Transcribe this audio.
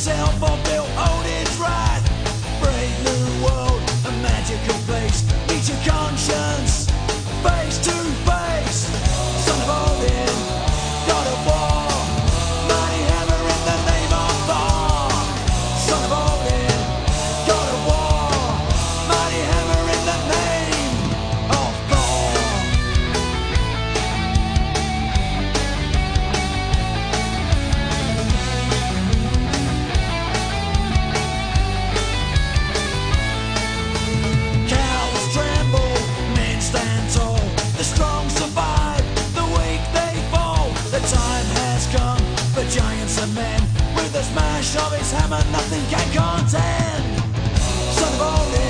myself up. and nothing can contend. Son of all